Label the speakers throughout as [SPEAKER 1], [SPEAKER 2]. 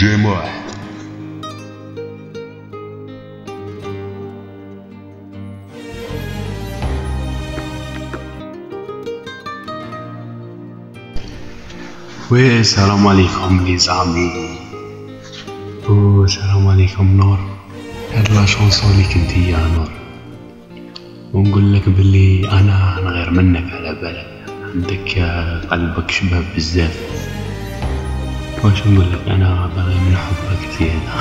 [SPEAKER 1] جي واحد والسلام عليكم لي زامي والسلام عليكم نور هاد لا شونسون اللي كنتي يا نور ونقول لك باللي أنا أنا غير منك على بالك عندك قلبك شباب بزاف واش نقول لك أنا باغي من حبك زيادة.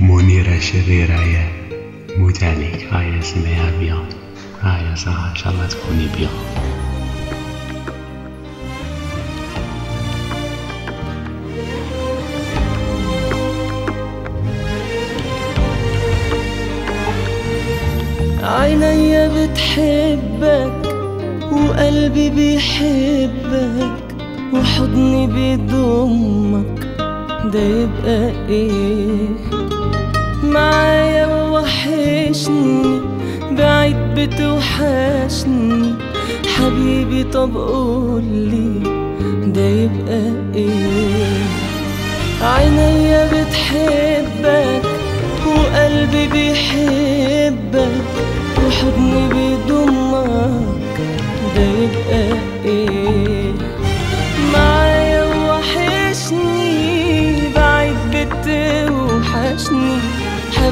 [SPEAKER 1] منيرة شريرة يا موت عليك هاي سمعها بيان هاي صح إن شاء الله تكوني بيان
[SPEAKER 2] عيني بتحبك وقلبي بيحبك. وحضني بيضمك ده يبقى إيه؟ معايا وحشني بعيد بتوحشني. حبيبي طب قولي ده يبقى إيه؟ عيني بتحبك وقلبي بيحبك وحضني بيضمك ده يبقى إيه؟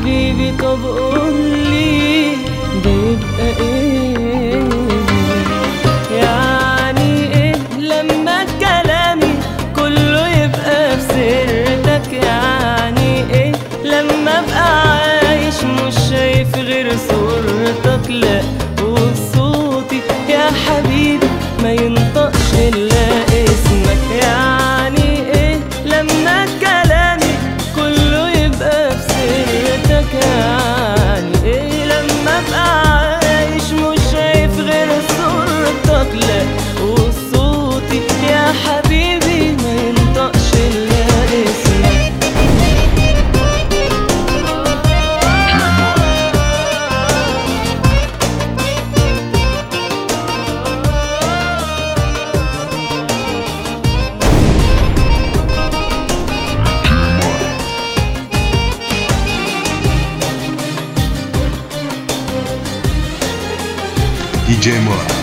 [SPEAKER 2] حبيبي طب قولي ده يبقى إيه
[SPEAKER 1] دي جي واحد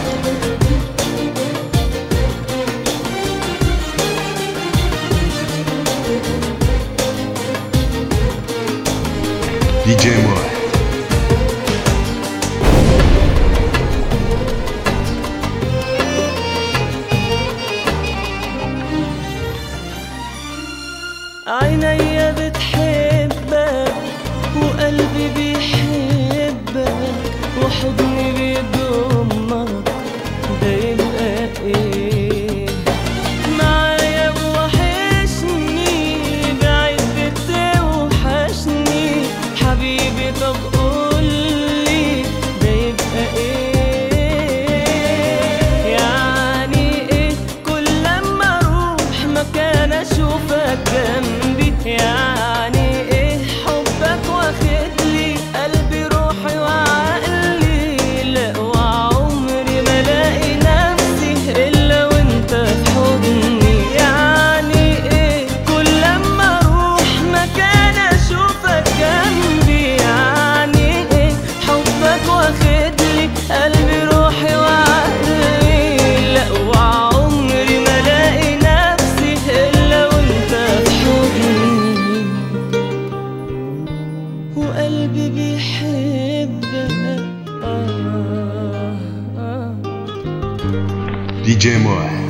[SPEAKER 1] دي
[SPEAKER 2] وقلبي بيحبك آه آه.
[SPEAKER 1] دي جي واحد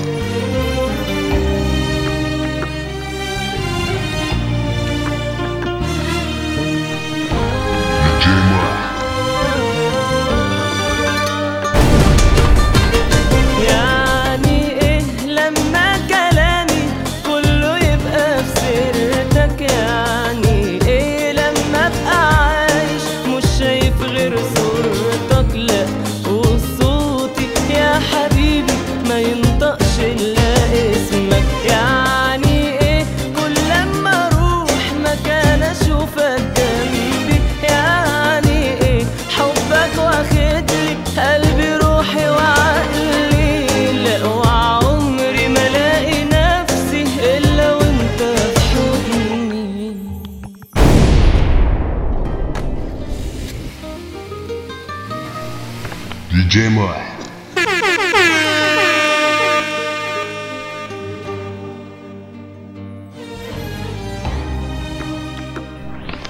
[SPEAKER 1] جي موح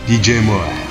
[SPEAKER 1] دي جي موح